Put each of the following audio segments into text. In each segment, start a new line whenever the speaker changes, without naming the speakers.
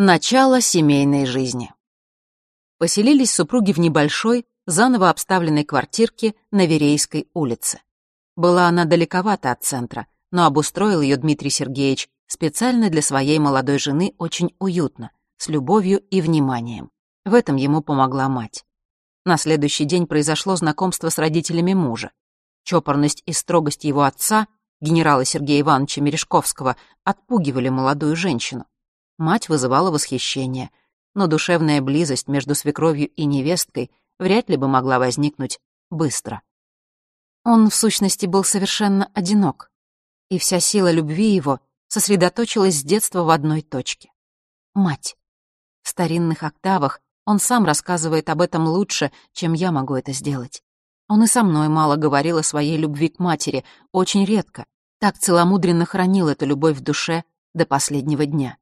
Начало семейной жизни. Поселились супруги в небольшой, заново обставленной квартирке на Верейской улице. Была она далековато от центра, но обустроил ее Дмитрий Сергеевич специально для своей молодой жены очень уютно, с любовью и вниманием. В этом ему помогла мать. На следующий день произошло знакомство с родителями мужа. Чопорность и строгость его отца, генерала Сергея Ивановича Мережковского, отпугивали молодую женщину. Мать вызывала восхищение, но душевная близость между свекровью и невесткой вряд ли бы могла возникнуть быстро. Он, в сущности, был совершенно одинок, и вся сила любви его сосредоточилась с детства в одной точке — мать. В старинных октавах он сам рассказывает об этом лучше, чем я могу это сделать. Он и со мной мало говорил о своей любви к матери, очень редко. Так целомудренно хранил эту любовь в душе до последнего дня.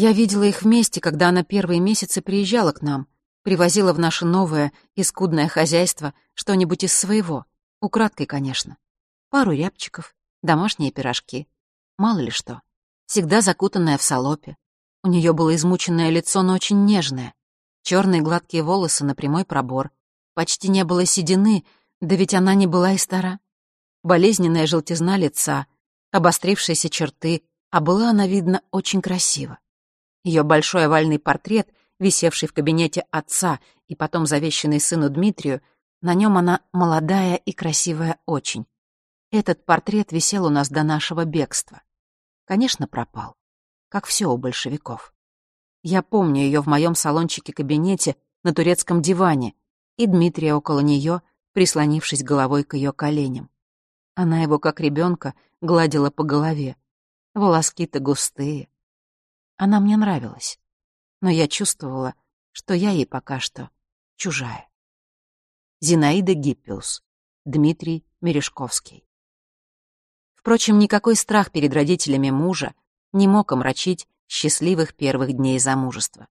Я видела их вместе, когда она первые месяцы приезжала к нам, привозила в наше новое и скудное хозяйство что-нибудь из своего, украдкой, конечно. Пару рябчиков, домашние пирожки, мало ли что. Всегда закутанная в салопе. У нее было измученное лицо, но очень нежное. Черные гладкие волосы на прямой пробор. Почти не было седины, да ведь она не была и стара. Болезненная желтизна лица, обострившиеся черты, а была она, видно, очень красиво. Ее большой овальный портрет, висевший в кабинете отца и потом завещанный сыну Дмитрию, на нем она молодая и красивая очень. Этот портрет висел у нас до нашего бегства. Конечно, пропал. Как все у большевиков. Я помню ее в моем салончике-кабинете на турецком диване и Дмитрия около нее, прислонившись головой к ее коленям. Она его, как ребенка, гладила по голове. Волоски-то густые, она мне нравилась, но я чувствовала, что я ей пока что чужая. Зинаида Гиппиус, Дмитрий Мережковский. Впрочем, никакой страх перед родителями мужа не мог омрачить счастливых первых дней замужества.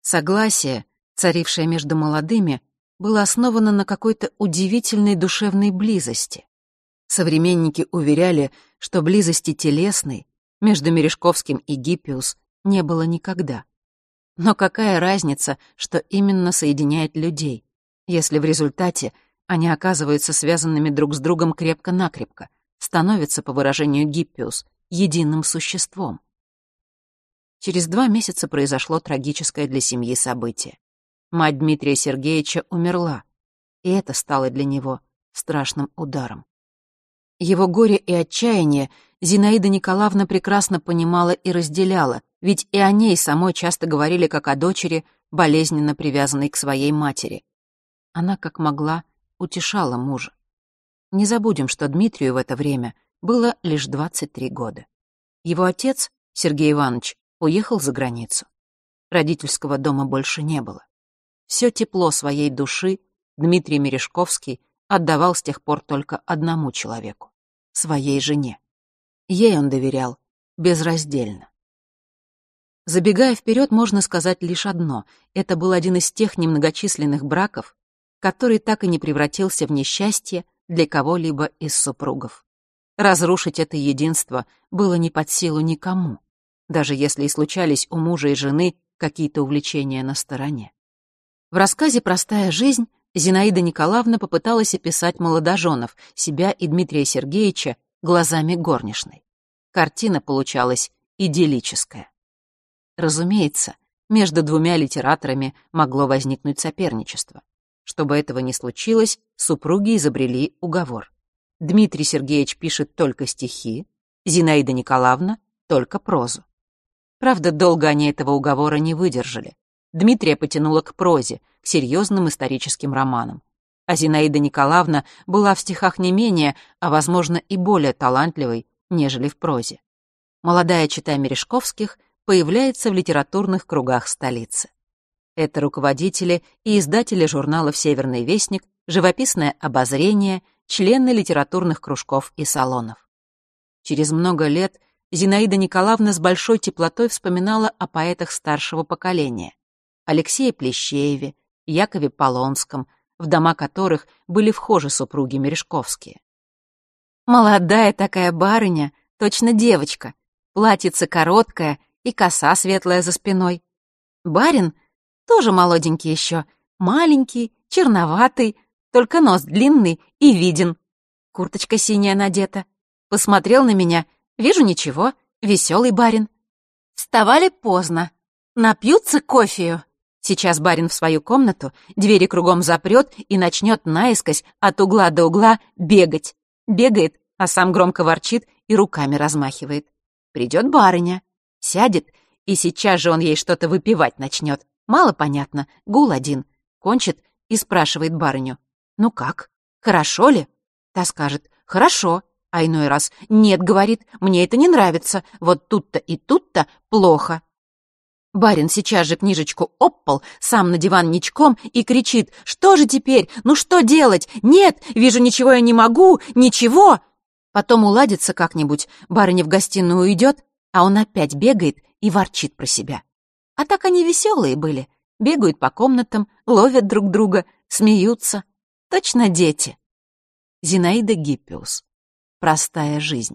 Согласие, царившее между молодыми, было основано на какой-то удивительной душевной близости. Современники уверяли, что близости телесной между Мережковским и Гиппиус не было никогда. Но какая разница, что именно соединяет людей, если в результате они оказываются связанными друг с другом крепко-накрепко, становятся, по выражению Гиппиус, единым существом? Через два месяца произошло трагическое для семьи событие. Мать Дмитрия Сергеевича умерла, и это стало для него страшным ударом. Его горе и отчаяние Зинаида Николаевна прекрасно понимала и разделяла, ведь и о ней самой часто говорили как о дочери, болезненно привязанной к своей матери. Она, как могла, утешала мужа. Не забудем, что Дмитрию в это время было лишь 23 года. Его отец, Сергей Иванович, уехал за границу. Родительского дома больше не было. Все тепло своей души Дмитрий Мережковский отдавал с тех пор только одному человеку — своей жене. Ей он доверял безраздельно. Забегая вперед, можно сказать лишь одно. Это был один из тех немногочисленных браков, который так и не превратился в несчастье для кого-либо из супругов. Разрушить это единство было не под силу никому, даже если и случались у мужа и жены какие-то увлечения на стороне. В рассказе «Простая жизнь» Зинаида Николаевна попыталась описать молодоженов, себя и Дмитрия Сергеевича, глазами горничной. Картина получалась идиллическая. Разумеется, между двумя литераторами могло возникнуть соперничество. Чтобы этого не случилось, супруги изобрели уговор. Дмитрий Сергеевич пишет только стихи, Зинаида Николаевна — только прозу. Правда, долго они этого уговора не выдержали. Дмитрия потянула к прозе, к серьезным историческим романам. А Зинаида Николаевна была в стихах не менее, а, возможно, и более талантливой, нежели в прозе. Молодая чита Мережковских — появляется в литературных кругах столицы. Это руководители и издатели журналов «Северный вестник», «Живописное обозрение», члены литературных кружков и салонов. Через много лет Зинаида Николаевна с большой теплотой вспоминала о поэтах старшего поколения. Алексее Плещееве, Якове Полонском, в дома которых были вхожи супруги Мережковские. «Молодая такая барыня, точно девочка, платьице короткое и коса светлая за спиной, Барин тоже молоденький еще, маленький, черноватый, только нос длинный и виден. Курточка синяя надета. Посмотрел на меня, вижу ничего, веселый барин. Вставали поздно, напьются кофею. Сейчас барин в свою комнату, двери кругом запрет и начнет наискось от угла до угла бегать. Бегает, а сам громко ворчит и руками размахивает. Придет барыня, сядет, и сейчас же он ей что-то выпивать начнет. Мало понятно, гул один. Кончит и спрашивает барыню. «Ну как? Хорошо ли?» Та скажет «Хорошо», а иной раз «Нет», говорит, «Мне это не нравится, вот тут-то и тут-то плохо». Барин сейчас же книжечку оппал, сам на диван ничком и кричит «Что же теперь? Ну что делать? Нет, вижу, ничего я не могу, ничего!» Потом уладится как-нибудь, барыня в гостиную уйдет, а он опять бегает и ворчит про себя. А так они веселые были, бегают по комнатам, ловят друг друга, смеются. Точно дети. Зинаида Гиппиус. Простая жизнь.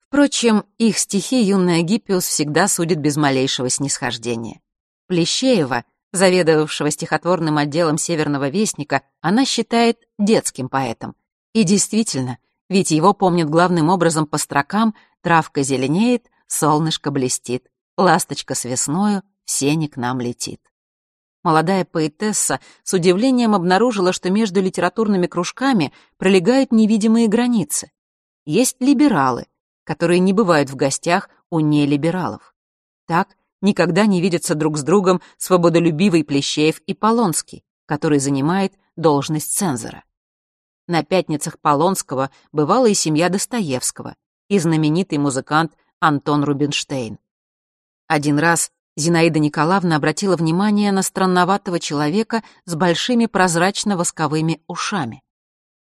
Впрочем, их стихи юная Гиппиус всегда судит без малейшего снисхождения. Плещеева, заведовавшего стихотворным отделом «Северного вестника», она считает детским поэтом. И действительно, ведь его помнят главным образом по строкам «Травка зеленеет, солнышко блестит, ласточка с весною в сене к нам летит». Молодая поэтесса с удивлением обнаружила, что между литературными кружками пролегают невидимые границы. Есть либералы — которые не бывают в гостях у нелибералов. Так никогда не видятся друг с другом свободолюбивый Плещеев и Полонский, который занимает должность цензора. На пятницах Полонского бывала и семья Достоевского, и знаменитый музыкант Антон Рубинштейн. Один раз Зинаида Николаевна обратила внимание на странноватого человека с большими прозрачно-восковыми ушами.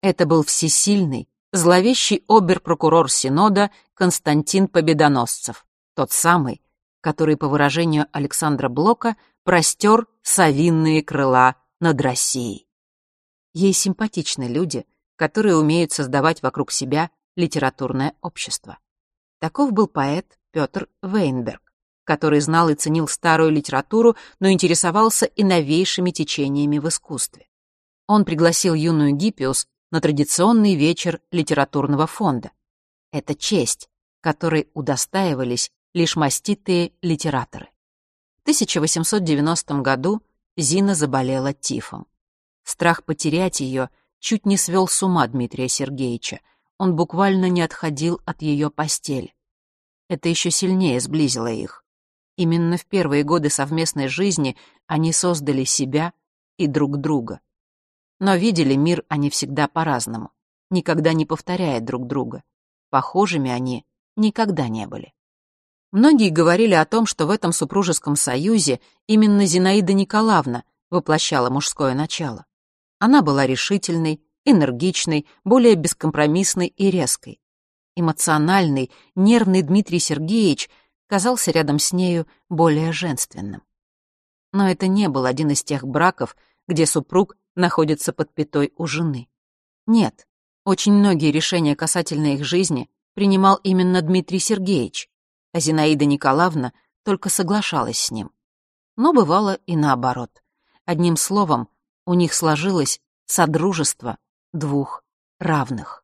Это был всесильный, зловещий обер-прокурор Синода Константин Победоносцев, тот самый, который, по выражению Александра Блока, простер совинные крыла над Россией. Ей симпатичны люди, которые умеют создавать вокруг себя литературное общество. Таков был поэт Петр Вейнберг, который знал и ценил старую литературу, но интересовался и новейшими течениями в искусстве. Он пригласил юную Гиппиус на традиционный вечер литературного фонда. Это честь, которой удостаивались лишь маститые литераторы. В 1890 году Зина заболела тифом. Страх потерять ее чуть не свел с ума Дмитрия Сергеевича. Он буквально не отходил от ее постели. Это еще сильнее сблизило их. Именно в первые годы совместной жизни они создали себя и друг друга. Но видели мир они всегда по-разному, никогда не повторяя друг друга. Похожими они никогда не были. Многие говорили о том, что в этом супружеском союзе именно Зинаида Николаевна воплощала мужское начало. Она была решительной, энергичной, более бескомпромиссной и резкой. Эмоциональный, нервный Дмитрий Сергеевич казался рядом с нею более женственным. Но это не был один из тех браков, где супруг находится под пятой у жены. Нет, очень многие решения касательно их жизни принимал именно Дмитрий Сергеевич, а Зинаида Николаевна только соглашалась с ним. Но бывало и наоборот. Одним словом, у них сложилось содружество двух равных.